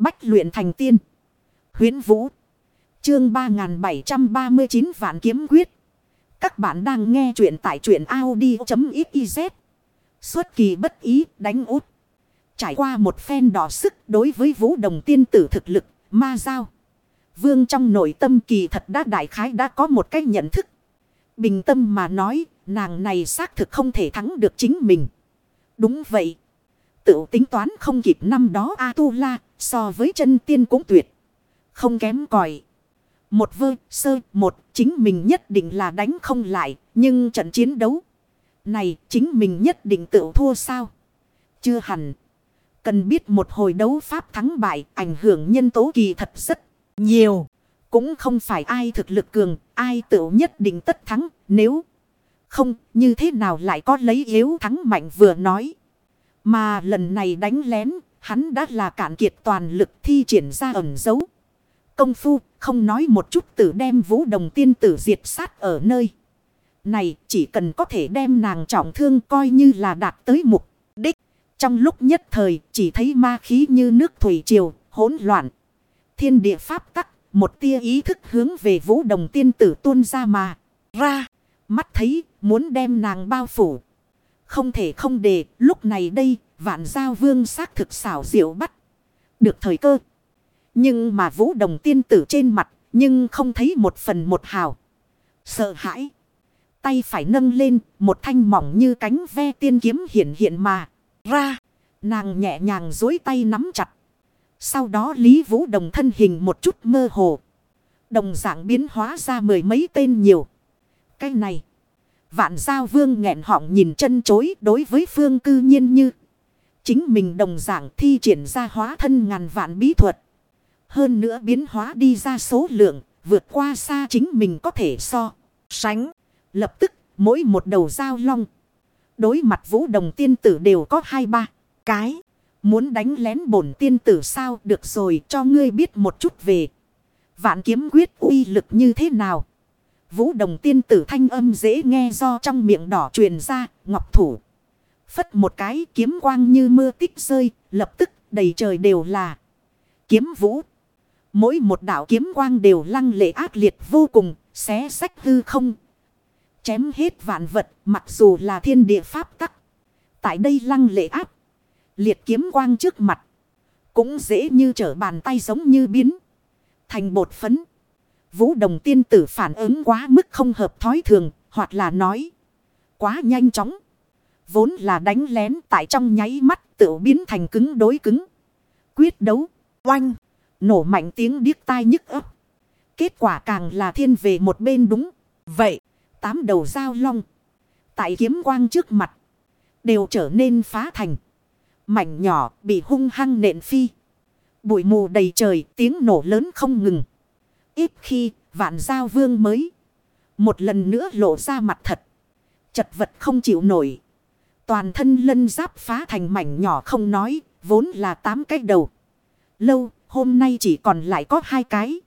Bách luyện thành tiên. huyễn Vũ. Chương 3739 Vạn Kiếm Quyết. Các bạn đang nghe truyện tại truyện Audi.xyz. Xuất kỳ bất ý đánh út. Trải qua một phen đỏ sức đối với vũ đồng tiên tử thực lực, ma giao. Vương trong nội tâm kỳ thật đã đại khái đã có một cách nhận thức. Bình tâm mà nói, nàng này xác thực không thể thắng được chính mình. Đúng vậy tựu tính toán không kịp năm đó A-tu-la, so với chân tiên cũng tuyệt. Không kém còi. Một vơ, sơ, một, chính mình nhất định là đánh không lại, nhưng trận chiến đấu này chính mình nhất định tựu thua sao? Chưa hẳn. Cần biết một hồi đấu pháp thắng bại, ảnh hưởng nhân tố kỳ thật rất nhiều. Cũng không phải ai thực lực cường, ai tựu nhất định tất thắng, nếu không, như thế nào lại có lấy yếu thắng mạnh vừa nói. Mà lần này đánh lén, hắn đã là cạn kiệt toàn lực thi triển ra ẩn dấu. Công phu, không nói một chút tử đem vũ đồng tiên tử diệt sát ở nơi. Này chỉ cần có thể đem nàng trọng thương coi như là đạt tới mục đích. Trong lúc nhất thời chỉ thấy ma khí như nước thủy triều, hỗn loạn. Thiên địa pháp tắc, một tia ý thức hướng về vũ đồng tiên tử tuôn ra mà. Ra, mắt thấy, muốn đem nàng bao phủ. Không thể không để, lúc này đây, vạn giao vương xác thực xảo diệu bắt. Được thời cơ. Nhưng mà vũ đồng tiên tử trên mặt, nhưng không thấy một phần một hào. Sợ hãi. Tay phải nâng lên, một thanh mỏng như cánh ve tiên kiếm hiện hiện mà. Ra, nàng nhẹ nhàng dối tay nắm chặt. Sau đó Lý Vũ Đồng thân hình một chút mơ hồ. Đồng dạng biến hóa ra mười mấy tên nhiều. Cái này. Vạn giao vương nghẹn họng nhìn chân chối đối với phương cư nhiên như. Chính mình đồng dạng thi triển ra hóa thân ngàn vạn bí thuật. Hơn nữa biến hóa đi ra số lượng, vượt qua xa chính mình có thể so, sánh. Lập tức, mỗi một đầu dao long. Đối mặt vũ đồng tiên tử đều có hai ba cái. Muốn đánh lén bổn tiên tử sao được rồi cho ngươi biết một chút về. Vạn kiếm quyết uy lực như thế nào. Vũ đồng tiên tử thanh âm dễ nghe do trong miệng đỏ truyền ra, ngọc thủ. Phất một cái kiếm quang như mưa tích rơi, lập tức đầy trời đều là kiếm vũ. Mỗi một đạo kiếm quang đều lăng lệ ác liệt vô cùng, xé sách hư không. Chém hết vạn vật, mặc dù là thiên địa pháp tắc. Tại đây lăng lệ áp. Liệt kiếm quang trước mặt. Cũng dễ như trở bàn tay giống như biến. Thành bột phấn. Vũ đồng tiên tử phản ứng quá mức không hợp thói thường. Hoặc là nói. Quá nhanh chóng. Vốn là đánh lén tại trong nháy mắt tự biến thành cứng đối cứng. Quyết đấu. Oanh. Nổ mạnh tiếng điếc tai nhức ấp. Kết quả càng là thiên về một bên đúng. Vậy. Tám đầu dao long. Tại kiếm quang trước mặt. Đều trở nên phá thành. Mảnh nhỏ bị hung hăng nện phi. Bụi mù đầy trời, tiếng nổ lớn không ngừng. Ít khi vạn giao vương mới. Một lần nữa lộ ra mặt thật. Chật vật không chịu nổi. Toàn thân lân giáp phá thành mảnh nhỏ không nói. Vốn là tám cái đầu. Lâu hôm nay chỉ còn lại có hai cái.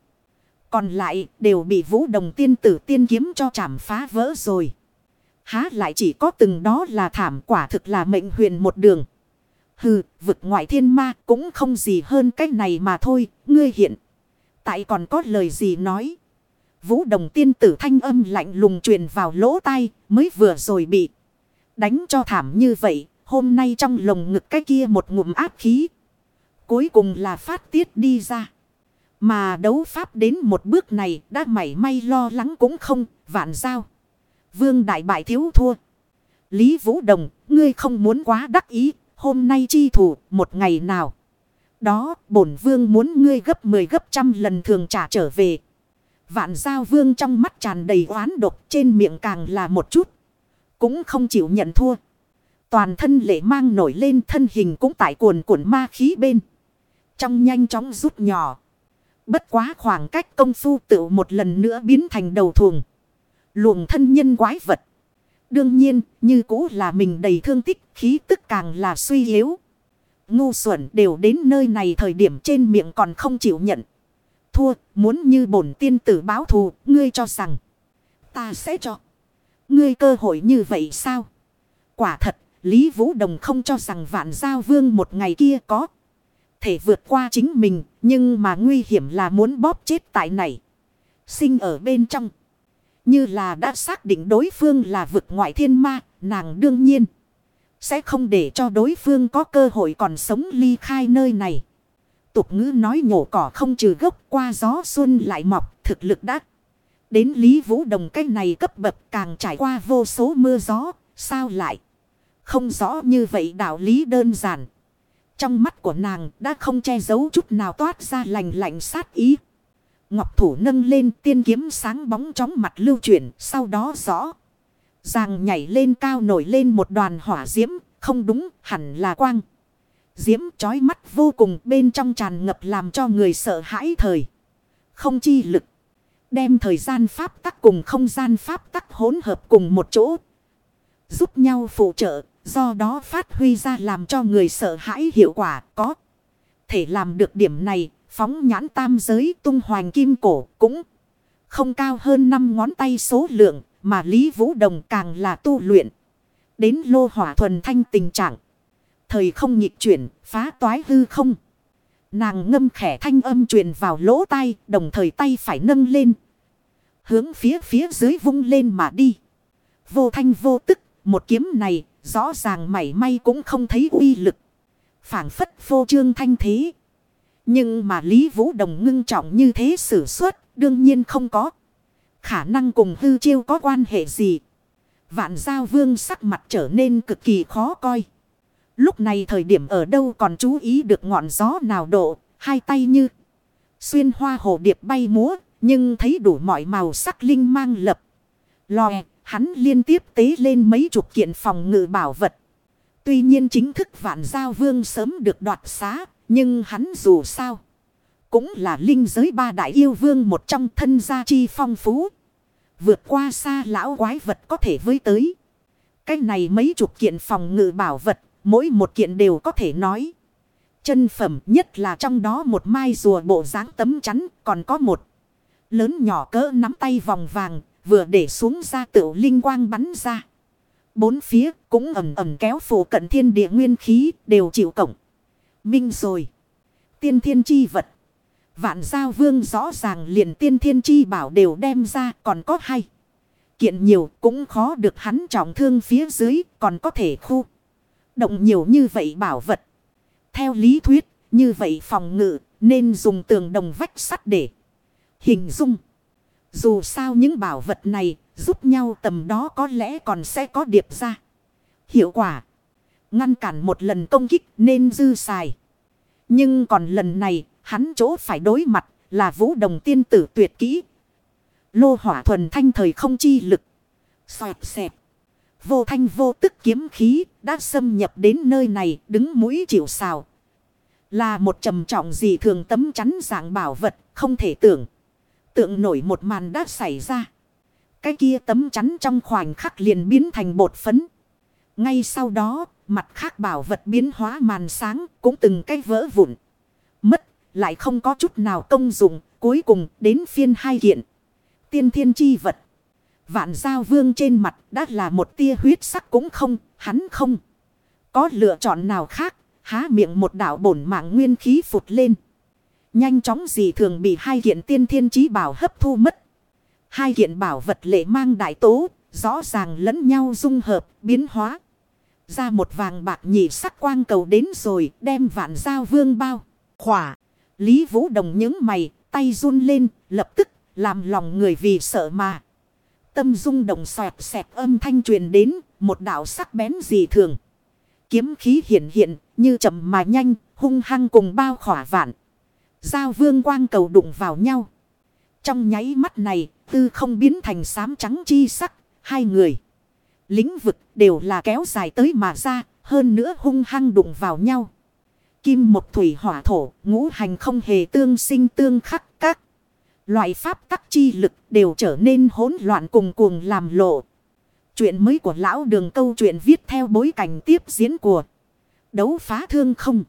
Còn lại đều bị vũ đồng tiên tử tiên kiếm cho chảm phá vỡ rồi. Há lại chỉ có từng đó là thảm quả thực là mệnh huyền một đường. Hừ, vực ngoại thiên ma cũng không gì hơn cách này mà thôi, ngươi hiện. Tại còn có lời gì nói. Vũ đồng tiên tử thanh âm lạnh lùng truyền vào lỗ tai, mới vừa rồi bị. Đánh cho thảm như vậy, hôm nay trong lồng ngực cái kia một ngụm áp khí. Cuối cùng là phát tiết đi ra. Mà đấu pháp đến một bước này đã mảy may lo lắng cũng không, vạn giao. Vương đại bại thiếu thua. Lý Vũ Đồng, ngươi không muốn quá đắc ý, hôm nay chi thủ, một ngày nào. Đó, bổn vương muốn ngươi gấp 10 gấp trăm lần thường trả trở về. Vạn giao vương trong mắt tràn đầy oán độc trên miệng càng là một chút. Cũng không chịu nhận thua. Toàn thân lệ mang nổi lên thân hình cũng tại cuồn cuộn ma khí bên. Trong nhanh chóng rút nhỏ. Bất quá khoảng cách công phu tự một lần nữa biến thành đầu thuồng. Luồng thân nhân quái vật. Đương nhiên, như cũ là mình đầy thương tích, khí tức càng là suy yếu. Ngu xuẩn đều đến nơi này thời điểm trên miệng còn không chịu nhận. Thua, muốn như bổn tiên tử báo thù, ngươi cho rằng. Ta sẽ cho. Ngươi cơ hội như vậy sao? Quả thật, Lý Vũ Đồng không cho rằng vạn giao vương một ngày kia có thể vượt qua chính mình, nhưng mà nguy hiểm là muốn bóp chết tại này. Sinh ở bên trong. Như là đã xác định đối phương là vực ngoại thiên ma, nàng đương nhiên. Sẽ không để cho đối phương có cơ hội còn sống ly khai nơi này. Tục ngữ nói nhổ cỏ không trừ gốc qua gió xuân lại mọc, thực lực đắc. Đến Lý Vũ Đồng cách này cấp bậc càng trải qua vô số mưa gió, sao lại? Không rõ như vậy đạo lý đơn giản. Trong mắt của nàng đã không che giấu chút nào toát ra lành lạnh sát ý. Ngọc thủ nâng lên tiên kiếm sáng bóng chóng mặt lưu chuyển, sau đó rõ. Ràng nhảy lên cao nổi lên một đoàn hỏa diễm, không đúng, hẳn là quang. Diễm chói mắt vô cùng bên trong tràn ngập làm cho người sợ hãi thời. Không chi lực. Đem thời gian pháp tắc cùng không gian pháp tắc hỗn hợp cùng một chỗ. Giúp nhau phụ trợ, do đó phát huy ra làm cho người sợ hãi hiệu quả có. Thể làm được điểm này, phóng nhãn tam giới tung hoàng kim cổ cũng không cao hơn 5 ngón tay số lượng, mà Lý Vũ Đồng càng là tu luyện. Đến lô hỏa thuần thanh tình trạng. Thời không nhịp chuyển, phá toái hư không. Nàng ngâm khẽ thanh âm truyền vào lỗ tai, đồng thời tay phải nâng lên. Hướng phía phía dưới vung lên mà đi. Vô thanh vô tức, một kiếm này, rõ ràng mảy may cũng không thấy uy lực. phảng phất vô trương thanh thế. Nhưng mà Lý Vũ Đồng ngưng trọng như thế sử xuất, đương nhiên không có. Khả năng cùng hư chiêu có quan hệ gì. Vạn giao vương sắc mặt trở nên cực kỳ khó coi. Lúc này thời điểm ở đâu còn chú ý được ngọn gió nào độ, hai tay như xuyên hoa hồ điệp bay múa, nhưng thấy đủ mọi màu sắc linh mang lập. Lòe, hắn liên tiếp tế lên mấy chục kiện phòng ngự bảo vật. Tuy nhiên chính thức vạn giao vương sớm được đoạt xá, nhưng hắn dù sao. Cũng là linh giới ba đại yêu vương một trong thân gia chi phong phú. Vượt qua xa lão quái vật có thể với tới. Cái này mấy chục kiện phòng ngự bảo vật, mỗi một kiện đều có thể nói. Chân phẩm nhất là trong đó một mai rùa bộ dáng tấm chắn, còn có một lớn nhỏ cỡ nắm tay vòng vàng, vừa để xuống ra tựu linh quang bắn ra. Bốn phía cũng ẩm ẩm kéo phủ cận thiên địa nguyên khí đều chịu cổng. Minh rồi. Tiên thiên chi vật. Vạn giao vương rõ ràng liền tiên thiên chi bảo đều đem ra còn có hay. Kiện nhiều cũng khó được hắn trọng thương phía dưới còn có thể khu. Động nhiều như vậy bảo vật. Theo lý thuyết, như vậy phòng ngự nên dùng tường đồng vách sắt để hình dung. Dù sao những bảo vật này giúp nhau tầm đó có lẽ còn sẽ có điệp ra. Hiệu quả. Ngăn cản một lần công kích nên dư xài. Nhưng còn lần này hắn chỗ phải đối mặt là vũ đồng tiên tử tuyệt kỹ. Lô hỏa thuần thanh thời không chi lực. Xoẹt xẹp. Vô thanh vô tức kiếm khí đã xâm nhập đến nơi này đứng mũi chịu xào. Là một trầm trọng gì thường tấm chắn dạng bảo vật không thể tưởng. Tượng nổi một màn đã xảy ra. Cái kia tấm chắn trong khoảnh khắc liền biến thành bột phấn. Ngay sau đó, mặt khác bảo vật biến hóa màn sáng cũng từng cái vỡ vụn. Mất, lại không có chút nào công dụng, cuối cùng đến phiên hai kiện. Tiên thiên chi vật. Vạn giao vương trên mặt đã là một tia huyết sắc cũng không, hắn không. Có lựa chọn nào khác, há miệng một đảo bổn mạng nguyên khí phụt lên. Nhanh chóng gì thường bị hai kiện tiên thiên chí bảo hấp thu mất. Hai kiện bảo vật lệ mang đại tố, rõ ràng lẫn nhau dung hợp, biến hóa. Ra một vàng bạc nhị sắc quang cầu đến rồi, đem vạn giao vương bao. Khỏa, Lý Vũ Đồng những mày, tay run lên, lập tức, làm lòng người vì sợ mà. Tâm rung động xoẹt xẹt âm thanh truyền đến, một đạo sắc bén dị thường. Kiếm khí hiện hiện, như chậm mà nhanh, hung hăng cùng bao khỏa vạn. Giao vương quang cầu đụng vào nhau. Trong nháy mắt này, tư không biến thành xám trắng chi sắc, hai người. Lĩnh vực đều là kéo dài tới mà ra, hơn nữa hung hăng đụng vào nhau. Kim một thủy hỏa thổ, ngũ hành không hề tương sinh tương khắc các. Loại pháp tắc chi lực đều trở nên hỗn loạn cùng cuồng làm lộ. Chuyện mới của lão đường câu chuyện viết theo bối cảnh tiếp diễn của đấu phá thương không.